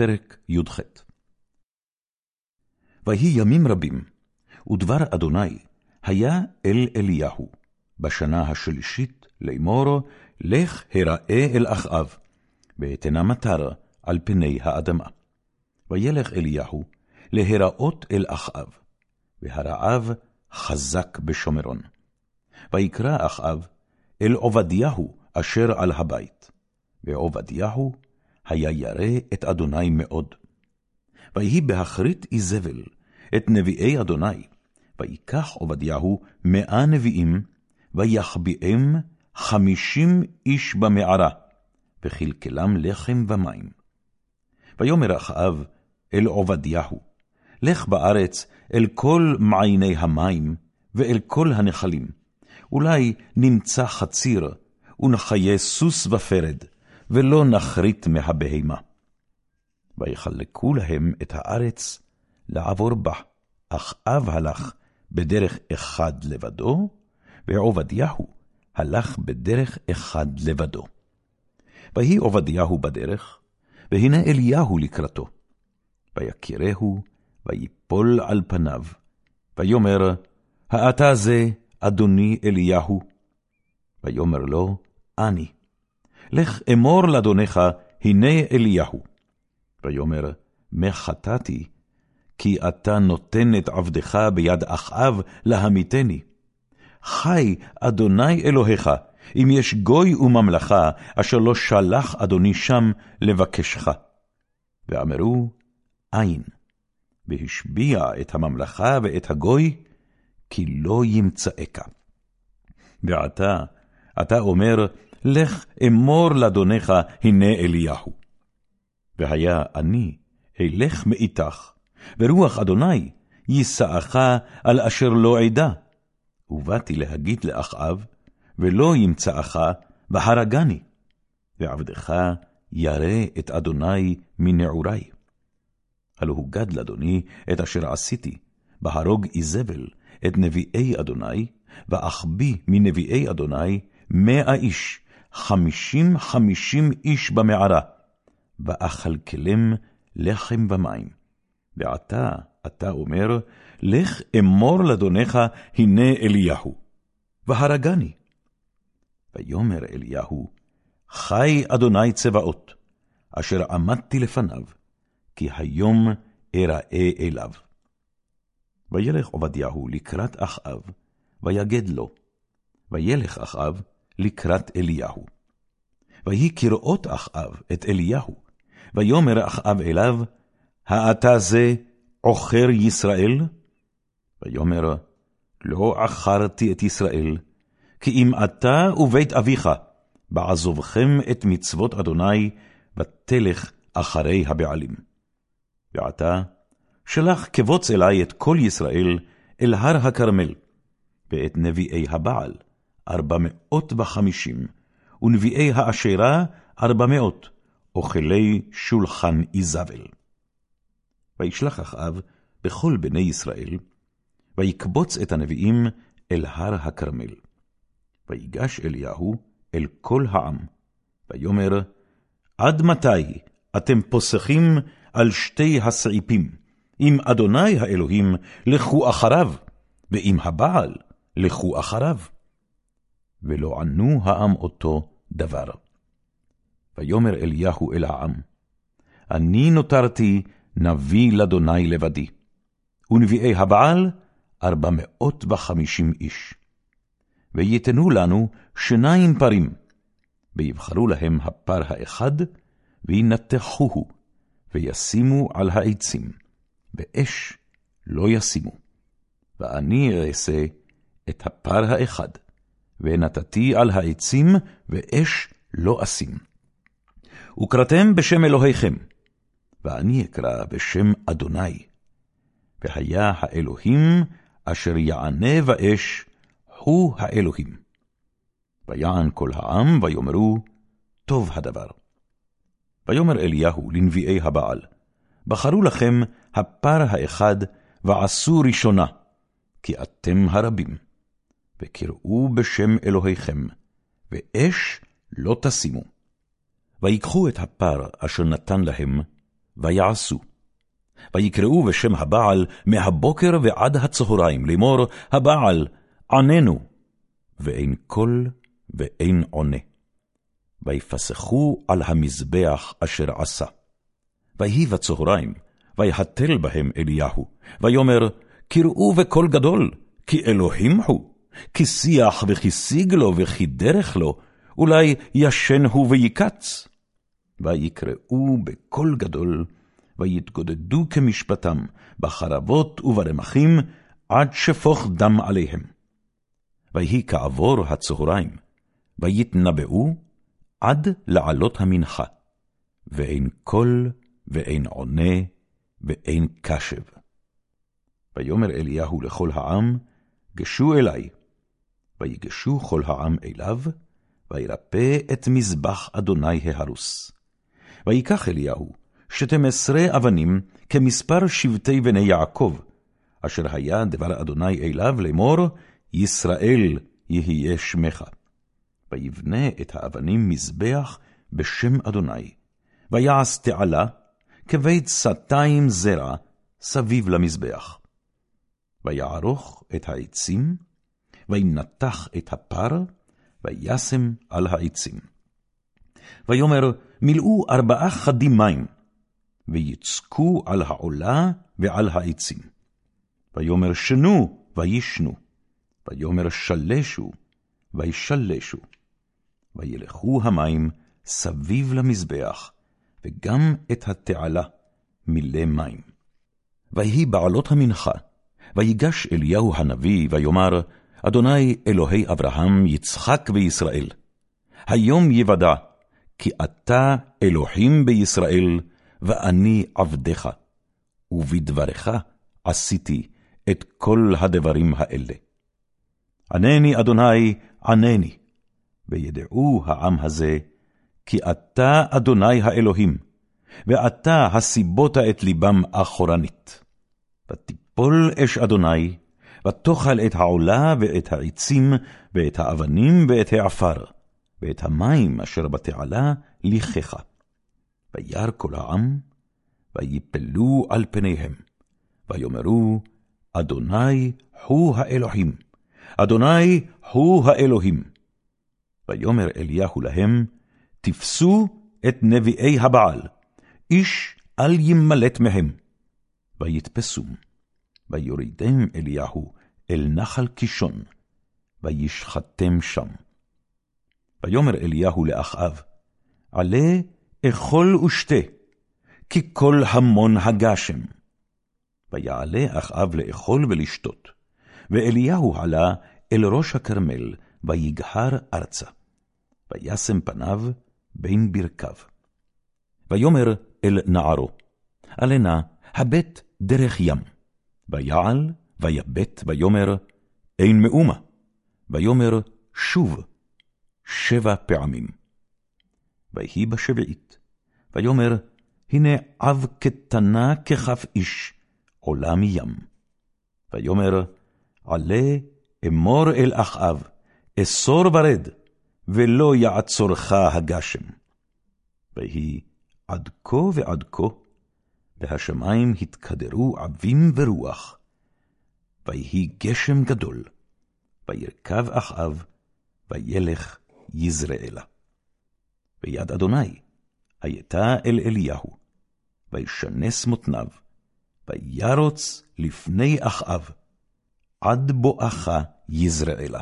פרק י"ח ויהי ימים רבים, ודבר אדוני היה אל אליהו, בשנה השלישית לאמור, לך הראה אל אחאב, ואתנה מטר על פני האדמה. וילך אליהו להיראות אל אחאב, והרעב חזק בשומרון. ויקרא אחאב אל עובדיהו אשר על הבית, ועובדיהו היה ירא את אדוני מאוד. ויהי באחרית איזבל את נביאי אדוני, ויקח עובדיהו מאה נביאים, ויחביאם חמישים איש במערה, וכלכלם לחם ומים. ויאמר אחאב אל עובדיהו, לך בארץ אל כל מעייני המים, ואל כל הנחלים. אולי נמצא חציר, ונחיה סוס ופרד, ולא נחריט מהבהמה. ויחלקו להם את הארץ לעבור בה, אך אב הלך בדרך אחד לבדו, ועובדיהו הלך בדרך אחד לבדו. ויהי עובדיהו בדרך, והנה אליהו לקראתו. ויכירהו, ויפול על פניו, ויאמר, האתה זה אדוני אליהו? ויאמר לו, אני. לך אמור לאדונך, הנה אליהו. ויאמר, מה חטאתי, כי אתה נותן את עבדך ביד אחאב להמיתני. חי אדוני אלוהיך, אם יש גוי וממלכה, אשר לא שלח אדוני שם לבקשך. ואמרו, אין, והשביע את הממלכה ואת הגוי, כי לא ימצאך. ועתה, אתה אומר, לך אמור לאדונך, הנה אליהו. והיה אני אלך מאיתך, ורוח אדוני יישאך על אשר לא אדע. ובאתי להגיד לאחאב, ולא ימצאך, והרגני. ועבדך ירא את אדוני מנעורי. הלא הוגד לאדוני את אשר עשיתי, בהרוג איזבל את נביאי אדוני, ואחביא מנביאי אדוני מאה איש, חמישים חמישים איש במערה, ואכלכלם לחם ומים. ועתה אתה אומר, לך אמור לאדונך, הנה אליהו, והרגני. ויאמר אליהו, חי אדוני צבאות, אשר עמדתי לפניו, כי היום אראה אליו. וילך עובדיהו לקראת אחאב, ויגד לו, וילך אחאב לקראת אליהו. ויהי כראות אחאב את אליהו, ויאמר אחאב אליו, האתה זה עוכר ישראל? ויאמר, לא עכרתי את ישראל, כי אם אתה ובית אביך, בעזובכם את מצוות אדוני, ותלך אחרי הבעלים. ועתה, שלח כבוץ אלי את כל ישראל אל הר הכרמל, ואת נביאי הבעל, ארבע מאות וחמישים, ונביאי האשרה, ארבע מאות, אוכלי שולחן איזבל. וישלח אחאב בכל בני ישראל, ויקבוץ את הנביאים אל הר הכרמל. ויגש אליהו אל כל העם, ויאמר, עד מתי אתם פוסחים על שתי הסעיפים? אם אדוני האלוהים, לכו אחריו, ואם הבעל, לכו אחריו. ולא ענו העם אותו דבר. ויאמר אליהו אל העם, אני נותרתי נביא לאדוני לבדי, ונביאי הבעל ארבע מאות וחמישים איש. ויתנו לנו שניים פרים, ויבחרו להם הפר האחד, וינתחוהו, וישימו על העצים, ואש לא ישימו. ואני אעשה את הפר האחד, ונתתי על העצים, ואש לא אשים. וקראתם בשם אלוהיכם, ואני אקרא בשם אדוני. והיה האלוהים אשר יענה באש, הוא האלוהים. ויען כל העם, ויאמרו, טוב הדבר. ויאמר אליהו לנביאי הבעל, בחרו לכם הפר האחד, ועשו ראשונה, כי אתם הרבים. וקראו בשם אלוהיכם, ואש לא תשימו. ויקחו את הפר אשר נתן להם, ויעשו. ויקראו בשם הבעל מהבוקר ועד הצהריים, לאמור, הבעל, עננו, ואין קול ואין עונה. ויפסחו על המזבח אשר עשה. ויהי בצהריים, ויהתל בהם אליהו, ויאמר, קראו בקול גדול, כי אלוהים הוא, כי שיח לו וכי דרך לו, אולי ישן הוא ויקץ. ויקראו בקול גדול, ויתגודדו כמשפטם, בחרבות וברמחים, עד שפוך דם עליהם. ויהי כעבור הצהריים, ויתנבאו עד לעלות המנחה, ואין קול, ואין עונה, ואין קשב. ויאמר אליהו לכל העם, גשו אלי. ויגשו כל העם אליו, וירפא את מזבח אדוני ההרוס. ויקח אליהו שתים עשרה אבנים כמספר שבטי בני יעקב, אשר היה דבר אדוני אליו לאמור, ישראל יהיה שמך. ויבנה את האבנים מזבח בשם אדוני, ויעש תעלה כבית סתיים זרע סביב למזבח. ויערוך את העצים, וינתח את הפר, וישם על העצים. ויאמר, מילאו ארבעה חדים מים, ויצקו על העולה ועל העצים. ויאמר שנו, וישנו. ויאמר שלשו, וישלשו. וילכו המים סביב למזבח, וגם את התעלה מילא מים. ויהי בעלות המנחה, ויגש אליהו הנביא, ויאמר, אדוני אלוהי אברהם, יצחק וישראל, היום יוודע, כי אתה אלוהים בישראל, ואני עבדך, ובדברך עשיתי את כל הדברים האלה. ענני, אדוני, ענני, וידעו העם הזה, כי אתה אדוני האלוהים, ואתה הסיבות את ליבם אחורנית. ותיפול אש אדוני, ותאכל את העולה ואת העצים, ואת האבנים ואת העפר, ואת המים אשר בתעלה ליחך. וירא כל העם, ויפלו על פניהם, ויאמרו, אדוני הוא האלוהים, אדוני הוא האלוהים. ויאמר אליהו להם, תפסו את נביאי הבעל, איש אל ימלט מהם. ויתפסום, ויורידם אליהו אל נחל קישון, וישחטם שם. ויאמר אליהו לאחאב, עלה אכול ושתה, כי כל המון הגשם. ויעלה אחאב לאכול ולשתות, ואליהו עלה אל ראש הכרמל, ויגהר ארצה. וישם פניו בין ברכיו. ויאמר אל נערו, עלנה, הבט דרך ים. ויעל, ויבט, ויאמר, אין מאומה. ויאמר, שוב, שבע פעמים. ויהי בשביעית, ויאמר, הנה עב קטנה ככף איש, עולה מים. ויאמר, עלה אמור אל אחאב, אסור ורד, ולא יעצורך הגשם. ויהי עד כה ועד כה, והשמיים התקדרו עבים ורוח. ויהי גשם גדול, וירכב אחאב, וילך יזרעאלה. ויד אדוני הייתה אל אליהו, וישנס מותניו, וירוץ לפני אחאב, עד בואכה יזרעאלה.